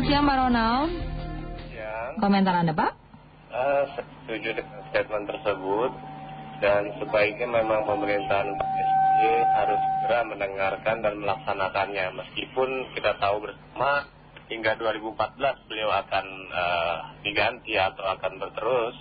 Selamat siang Pak Ronald. Siang. Komentar Anda Pak? Uh, setuju dengan statement tersebut dan sebaiknya memang pemerintahan Pak SBY harus segera mendengarkan dan melaksanakannya meskipun kita tahu bersama hingga 2014 beliau akan uh, diganti atau akan berterus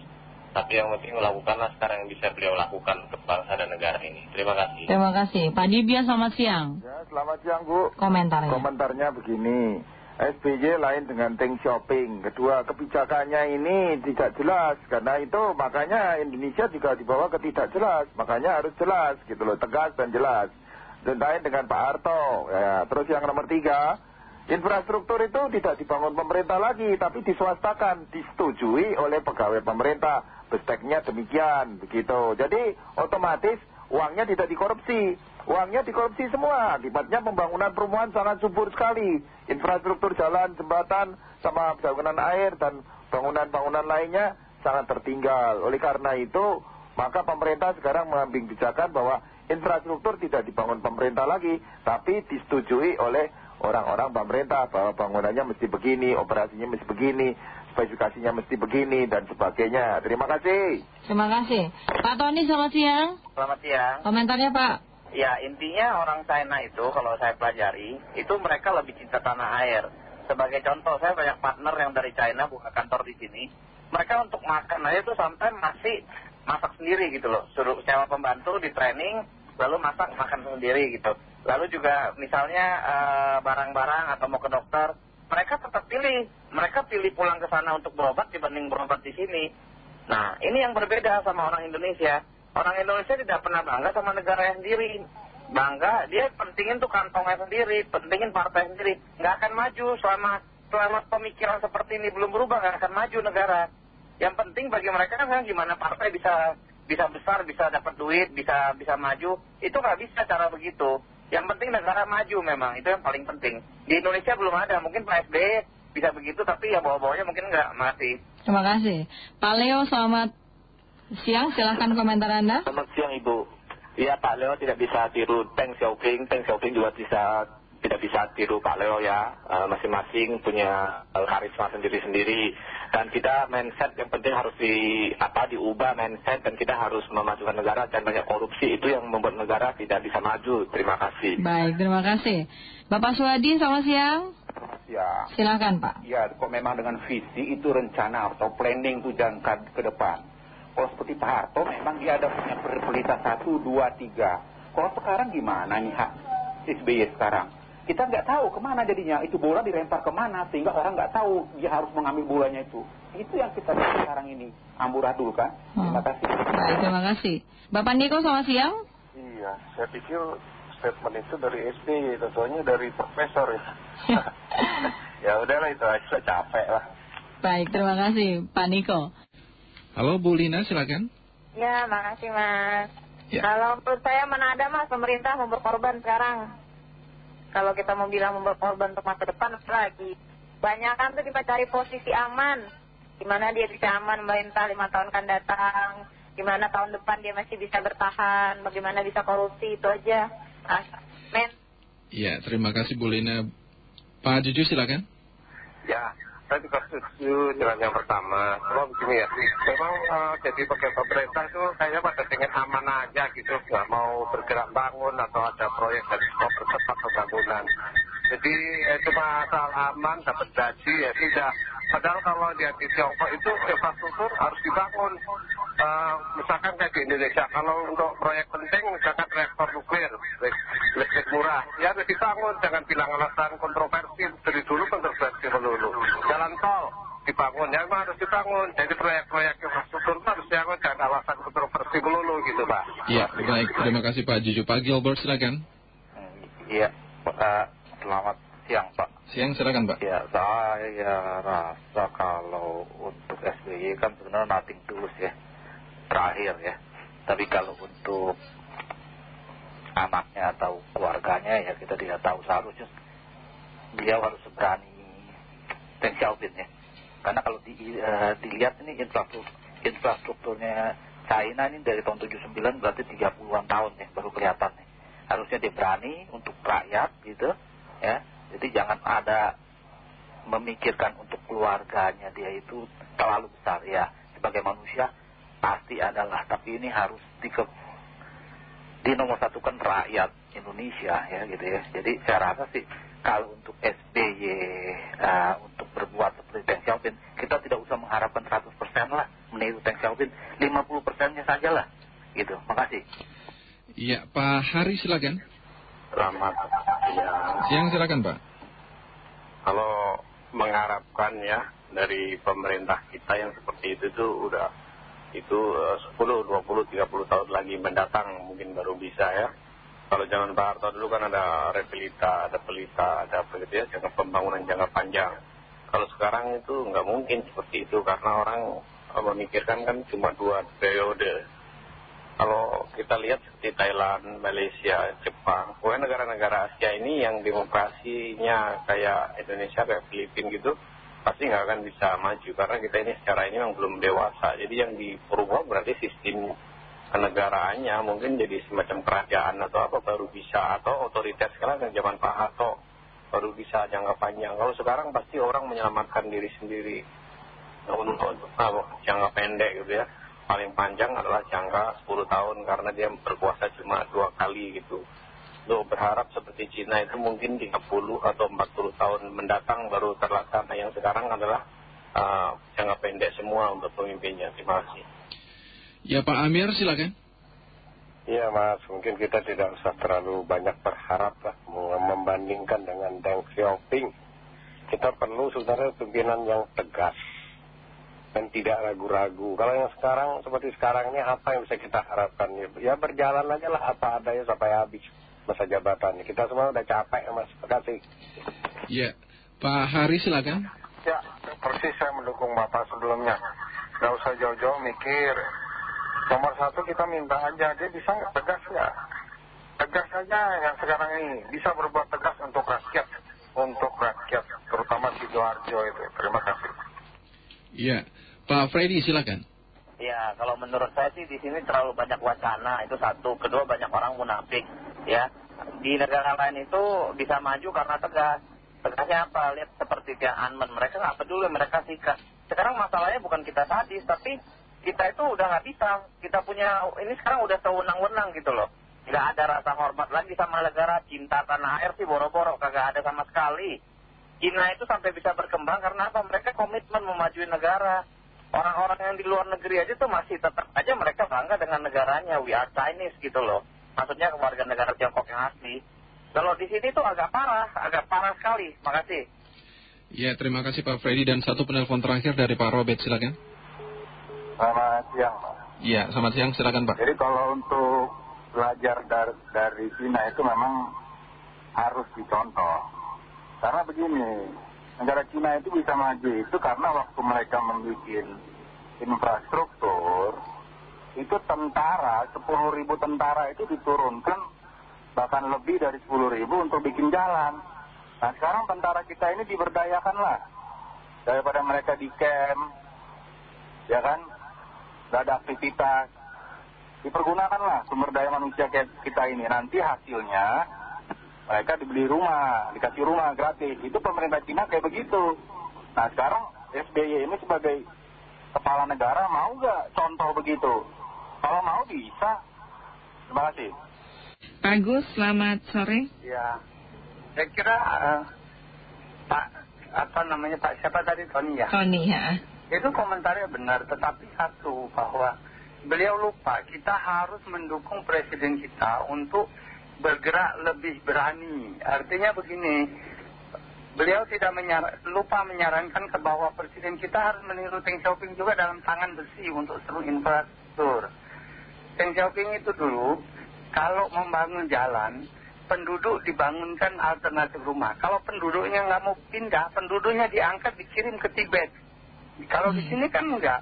tapi yang penting melakukanlah sekarang yang bisa beliau lakukan untuk bangsa dan negara ini. Terima kasih. Terima kasih. Pak Dibia selamat siang. Ya, selamat siang Bu. Komentarnya. Komentarnya begini. SBY lain dengan Think Shopping. Kedua, kebijakannya ini tidak jelas. Karena itu makanya Indonesia juga dibawa ke tidak jelas. Makanya harus jelas gitu loh, tegas dan jelas. Dan lain dengan Pak Harto. Ya, terus yang nomor tiga, infrastruktur itu tidak dibangun pemerintah lagi, tapi diswastakan, disetujui oleh pegawai pemerintah. Besteknya demikian, begitu. Jadi otomatis uangnya tidak dikorupsi. Uangnya dikorupsi semua. Akibatnya pembangunan perumahan sangat subur sekali. Infrastruktur jalan, jembatan, sama bangunan air dan bangunan-bangunan lainnya sangat tertinggal. Oleh karena itu, maka pemerintah sekarang mengambil kebijakan bahwa infrastruktur tidak dibangun pemerintah lagi, tapi disetujui oleh orang-orang pemerintah bahwa bangunannya mesti begini, operasinya mesti begini, spesifikasinya mesti begini, dan sebagainya. Terima kasih. Terima kasih. Pak Tony, selamat siang. Selamat siang. Komentarnya Pak? Ya intinya orang China itu kalau saya pelajari itu mereka lebih cinta tanah air. Sebagai contoh saya banyak partner yang dari China buka kantor di sini. Mereka untuk makan aja tuh sampai masih masak sendiri gitu loh. Suruh sewa pembantu di training lalu masak makan sendiri gitu. Lalu juga misalnya eh, barang-barang atau mau ke dokter mereka tetap pilih. Mereka pilih pulang ke sana untuk berobat dibanding berobat di sini. Nah ini yang berbeda sama orang Indonesia. Orang Indonesia tidak pernah bangga sama negara sendiri. Bangga, dia pentingin tuh kantongnya sendiri, pentingin partai sendiri. Nggak akan maju selama, selama pemikiran seperti ini belum berubah, nggak akan maju negara. Yang penting bagi mereka kan gimana partai bisa bisa besar, bisa dapat duit, bisa bisa maju. Itu nggak bisa cara begitu. Yang penting negara maju memang, itu yang paling penting. Di Indonesia belum ada, mungkin Pak SBY bisa begitu, tapi ya bawah-bawahnya mungkin nggak mati. Terima kasih. Pak Leo, selamat siang. Silahkan komentar Anda. Selamat siang Ibu. Ya Pak Leo tidak bisa tiru Peng Xiaoping. Peng Xiaoping juga bisa tidak bisa tiru Pak Leo ya. Masing-masing punya karisma sendiri-sendiri. Dan kita mindset yang penting harus di, apa, diubah mindset dan kita harus memajukan negara dan banyak korupsi. Itu yang membuat negara tidak bisa maju. Terima kasih. Baik, terima kasih. Bapak Suwadi, selamat siang. Ya. Silakan Pak. Ya, kok memang dengan visi itu rencana atau planning itu jangka ke depan. Kalau seperti Pak Harto memang dia ada punya prioritas satu, dua, tiga. Kalau sekarang gimana nih Hak SBY sekarang? Kita nggak tahu ke mana jadinya. Itu bola dilempar ke mana sehingga orang nggak tahu dia harus mengambil bolanya itu. Itu yang kita lihat sekarang ini. Amburadul kan. Terima kasih. Baik, terima kasih. Bapak Niko, selamat siang. Iya, saya pikir statement itu dari SBY, tentunya dari profesor ya. ya udahlah itu aja, capek lah. Baik, terima kasih Pak Niko. Halo Bu Lina, silakan. Ya, makasih Mas. Ya. Kalau menurut saya mana ada Mas pemerintah mau berkorban sekarang. Kalau kita mau bilang berkorban untuk masa depan, lagi. Banyak kan tuh kita cari posisi aman. Gimana dia bisa aman memerintah lima tahun kan datang. Gimana tahun depan dia masih bisa bertahan. Bagaimana bisa korupsi, itu aja. Ah, men. Ya, terima kasih Bu Lina. Pak Juju, silakan. Ya, saya juga setuju dengan yang pertama. Cuma begini ya, memang uh, jadi pegawai pemerintah itu kayaknya pada pengen aman aja gitu, nggak mau bergerak bangun atau ada proyek percepat pembangunan. Jadi eh, cuma asal aman, dapat gaji ya tidak. Padahal kalau dia di Tiongkok itu infrastruktur harus dibangun. Uh, misalkan kayak di Indonesia, kalau untuk proyek penting, misalkan reaktor nuklir, listrik murah, ya harus dibangun. Jangan bilang alasan kontroversi, dari dulu kontroversi melulu. Jalan tol dibangun, ya memang harus dibangun. Jadi proyek-proyek infrastruktur harus dibangun, jangan alasan kontroversi melulu gitu Pak. Ya, baik. Terima kasih Pak Juju. Pak Gilbert, silakan. Iya, uh, selamat siang Pak. Siang, silakan Pak. Ya, saya rasa kalau untuk SBY kan sebenarnya nothing tulus ya, terakhir ya. Tapi kalau untuk anaknya atau keluarganya ya kita tidak tahu seharusnya beliau harus berani Deng Xiaoping ya. Karena kalau di, eh, dilihat ini infrastruktur, infrastrukturnya China ini dari tahun 79 berarti 30-an tahun ya baru kelihatan nih. Harusnya dia berani untuk rakyat gitu ya. Jadi jangan ada memikirkan untuk keluarganya dia itu terlalu besar ya. Sebagai manusia pasti adalah tapi ini harus di nomor satu kan rakyat Indonesia ya gitu ya. Jadi saya rasa sih kalau untuk SBY uh, untuk berbuat seperti Deng Xiaoping kita tidak usah mengharapkan 100% lah meniru Deng Xiaoping 50%-nya saja lah gitu. Makasih. Iya Pak Hari silakan Selamat siang Siang silakan Pak Kalau mengharapkan ya dari pemerintah kita yang seperti itu tuh udah itu 10, 20, 30 tahun lagi mendatang mungkin baru bisa ya. Kalau zaman Pak Harto dulu kan ada repelita, ada pelita, ada apa gitu ya, jangka pembangunan jangka panjang. Kalau sekarang itu nggak mungkin seperti itu karena orang memikirkan kan cuma dua periode. Kalau kita lihat seperti Thailand, Malaysia, Jepang, pokoknya negara-negara Asia ini yang demokrasinya kayak Indonesia, kayak Filipina gitu, pasti nggak akan bisa maju karena kita ini secara ini memang belum dewasa. Jadi yang diperubah berarti sistem kenegaraannya mungkin jadi semacam kerajaan atau apa baru bisa atau otoritas sekarang zaman Pak Harto baru bisa jangka panjang. Kalau sekarang pasti orang menyelamatkan diri sendiri untuk jangka pendek gitu ya. Paling panjang adalah jangka 10 tahun karena dia berkuasa cuma dua kali gitu. Lo berharap seperti Cina itu mungkin 30 atau 40 tahun mendatang baru terlaksana. Yang sekarang adalah uh, jangka pendek semua untuk pemimpinnya. Terima kasih. Ya Pak Amir silakan. Iya Mas, mungkin kita tidak usah terlalu banyak berharap lah membandingkan dengan Deng Xiaoping. Kita perlu sebenarnya pimpinan yang tegas dan tidak ragu-ragu. Kalau yang sekarang seperti sekarang ini apa yang bisa kita harapkan? Ya berjalan aja lah apa adanya sampai habis masa jabatan. Kita semua udah capek Mas, terima kasih. Ya, Pak Hari silakan. Ya, persis saya mendukung Bapak sebelumnya. Gak usah jauh-jauh mikir Nomor satu kita minta aja, dia bisa nggak tegas ya? Tegas saja yang sekarang ini, bisa berbuat tegas untuk rakyat, untuk rakyat, terutama Sidoarjo itu. Terima kasih. Iya, Pak Freddy silakan. Ya, kalau menurut saya sih di sini terlalu banyak wacana, itu satu. Kedua banyak orang munafik, ya. Di negara lain itu bisa maju karena tegas. Tegasnya apa? Lihat seperti Tiananmen, mereka nggak peduli, mereka sikat. Sekarang masalahnya bukan kita sadis, tapi kita itu udah nggak bisa. Kita punya, ini sekarang udah sewenang-wenang gitu loh. Nggak ada rasa hormat lagi sama negara. Cinta tanah air sih boro-boro, kagak ada sama sekali. Cina itu sampai bisa berkembang karena apa? Mereka komitmen memajuin negara. Orang-orang yang di luar negeri aja tuh masih tetap aja mereka bangga dengan negaranya. We are Chinese gitu loh. Maksudnya warga negara Tiongkok yang asli. Kalau di sini tuh agak parah, agak parah sekali. Makasih. Ya, terima kasih Pak Freddy. Dan satu penelpon terakhir dari Pak Robert, silakan. Selamat siang, Pak. Iya, selamat siang, silakan Pak. Jadi kalau untuk belajar dari, dari Cina itu memang harus dicontoh. Karena begini, negara Cina itu bisa maju itu karena waktu mereka membuat infrastruktur, itu tentara, 10 ribu tentara itu diturunkan bahkan lebih dari 10 ribu untuk bikin jalan. Nah sekarang tentara kita ini diberdayakan lah. Daripada mereka di camp, ya kan, nggak ada aktivitas. Dipergunakanlah sumber daya manusia kita ini. Nanti hasilnya mereka dibeli rumah, dikasih rumah gratis. Itu pemerintah Cina kayak begitu. Nah sekarang SBY ini sebagai kepala negara mau nggak contoh begitu? Kalau mau bisa. Terima kasih. Pak Agus, selamat sore. Ya, saya kira uh, Pak apa namanya Pak siapa tadi Tony ya? Tony ya. Itu komentarnya benar, tetapi satu bahwa beliau lupa kita harus mendukung presiden kita untuk bergerak lebih berani. Artinya begini, beliau tidak menyar lupa menyarankan ke bahwa presiden kita harus meniru Deng Xiaoping juga dalam tangan besi untuk seluruh infrastruktur. Deng Xiaoping itu dulu kalau membangun jalan, penduduk dibangunkan alternatif rumah. Kalau penduduknya nggak mau pindah, penduduknya diangkat dikirim ke Tibet. Kalau di sini kan enggak.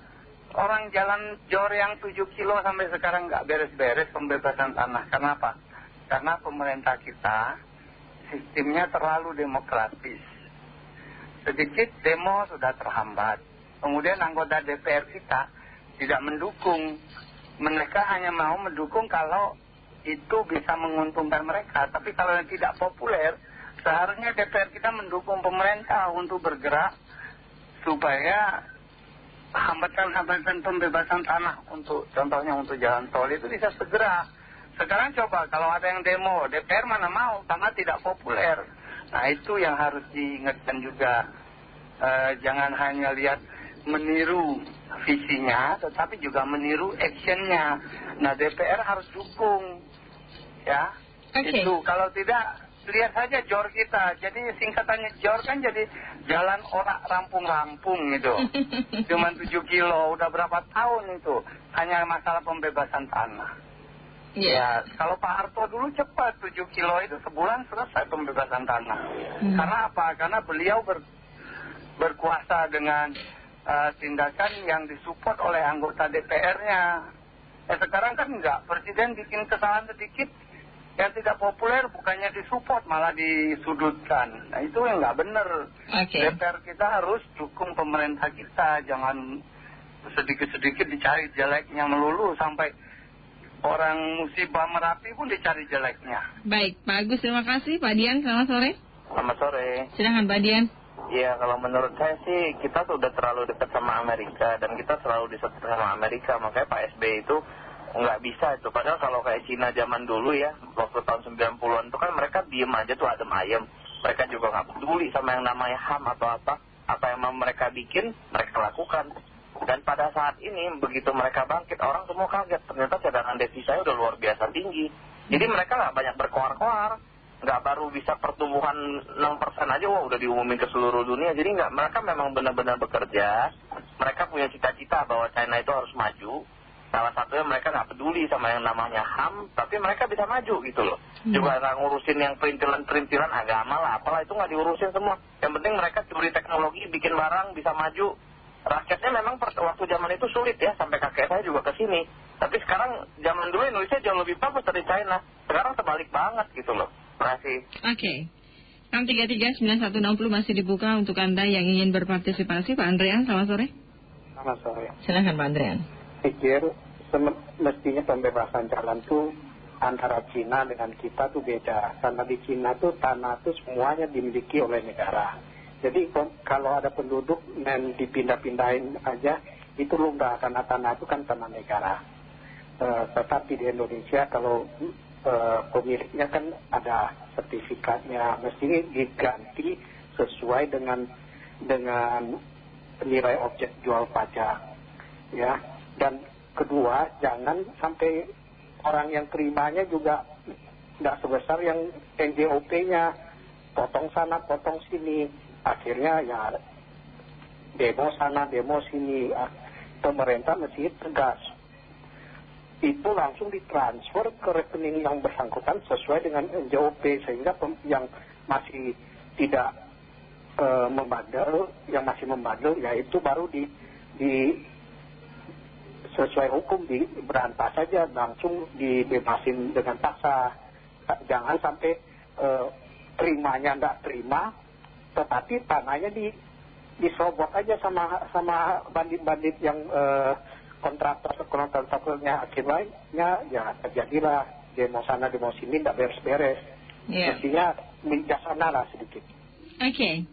Orang jalan jor yang 7 kilo sampai sekarang nggak beres-beres pembebasan tanah. Kenapa? Karena pemerintah kita sistemnya terlalu demokratis. Sedikit demo sudah terhambat. Kemudian anggota DPR kita tidak mendukung. Mereka hanya mau mendukung kalau itu bisa menguntungkan mereka. Tapi kalau yang tidak populer, seharusnya DPR kita mendukung pemerintah untuk bergerak supaya hambatan-hambatan pembebasan tanah untuk contohnya untuk jalan tol itu bisa segera. Sekarang coba kalau ada yang demo, DPR mana mau karena tidak populer. Nah itu yang harus diingatkan juga. Eh, jangan hanya lihat meniru visinya, tetapi juga meniru actionnya. Nah DPR harus dukung, ya. Itu kalau tidak lihat saja jor kita. Jadi singkatannya jor kan jadi jalan orak rampung-rampung gitu. Cuman 7 kilo, udah berapa tahun itu. Hanya masalah pembebasan tanah. Ya, kalau Pak Harto dulu cepat 7 kilo itu sebulan selesai pembebasan tanah. Hmm. Karena apa? Karena beliau ber, berkuasa dengan eh, tindakan yang disupport oleh anggota DPR-nya. Ya sekarang kan enggak, Presiden bikin kesalahan sedikit yang tidak populer bukannya disupport malah disudutkan. Nah itu yang nggak benar. DPR kita harus dukung pemerintah kita, jangan sedikit-sedikit dicari jeleknya melulu sampai orang musibah merapi pun dicari jeleknya. Baik, Pak Agus terima kasih. Pak Dian, selamat sore. Selamat sore. Silahkan Pak Dian. Iya, kalau menurut saya sih kita sudah terlalu dekat sama Amerika dan kita selalu disetir sama Amerika. Makanya Pak SBY itu nggak bisa itu. Padahal kalau kayak Cina zaman dulu ya, waktu tahun 90-an itu kan mereka diem aja tuh adem ayem. Mereka juga nggak peduli sama yang namanya HAM atau apa. Apa yang mereka bikin, mereka lakukan. Dan pada saat ini, begitu mereka bangkit, orang semua kaget. Ternyata cadangan devisa udah luar biasa tinggi. Jadi mereka nggak banyak berkoar-koar. Nggak baru bisa pertumbuhan 6% aja, wah udah diumumin ke seluruh dunia. Jadi nggak, mereka memang benar-benar bekerja. Mereka punya cita-cita bahwa China itu harus maju. Salah satunya mereka nggak peduli sama yang namanya HAM, tapi mereka bisa maju gitu loh. Juga nggak ngurusin yang perintilan-perintilan agama lah, apalah itu nggak diurusin semua. Yang penting mereka curi teknologi, bikin barang, bisa maju. Rakyatnya memang waktu zaman itu sulit ya, sampai kakek saya juga ke sini. Tapi sekarang zaman dulu Indonesia jauh lebih bagus dari China. Sekarang terbalik banget gitu loh. Terima kasih. Oke. 633-9160 masih dibuka untuk Anda yang ingin berpartisipasi. Pak Andrean, selamat sore. Selamat sore. Silahkan Pak Andrean. Pikir mestinya pembebasan jalan tuh antara Cina dengan kita tuh beda. Karena di Cina tuh tanah tuh semuanya dimiliki oleh negara. Jadi kom- kalau ada penduduk dan dipindah-pindahin aja, itu lumrah karena tanah itu kan tanah negara. Eh, tetapi di Indonesia kalau eh, pemiliknya kan ada sertifikatnya, mestinya diganti sesuai dengan dengan nilai objek jual pajak ya. Dan kedua jangan sampai orang yang terimanya juga tidak sebesar yang NJOP-nya potong sana potong sini akhirnya ya demo sana demo sini. Ah, pemerintah mesti tegas. Itu langsung ditransfer ke rekening yang bersangkutan sesuai dengan NJOP sehingga yang masih tidak eh, membandel yang masih membandel ya itu baru di di sesuai hukum diberantas saja langsung dibebasin dengan paksa. Jangan sampai eh, terimanya tidak terima tetapi tanahnya di diserobot aja sama sama bandit-bandit yang eh, kontraktor kontraktornya akhirnya ya terjadilah demo sana demo sini tidak beres-beres Iya. mestinya bijaksana lah sedikit Oke.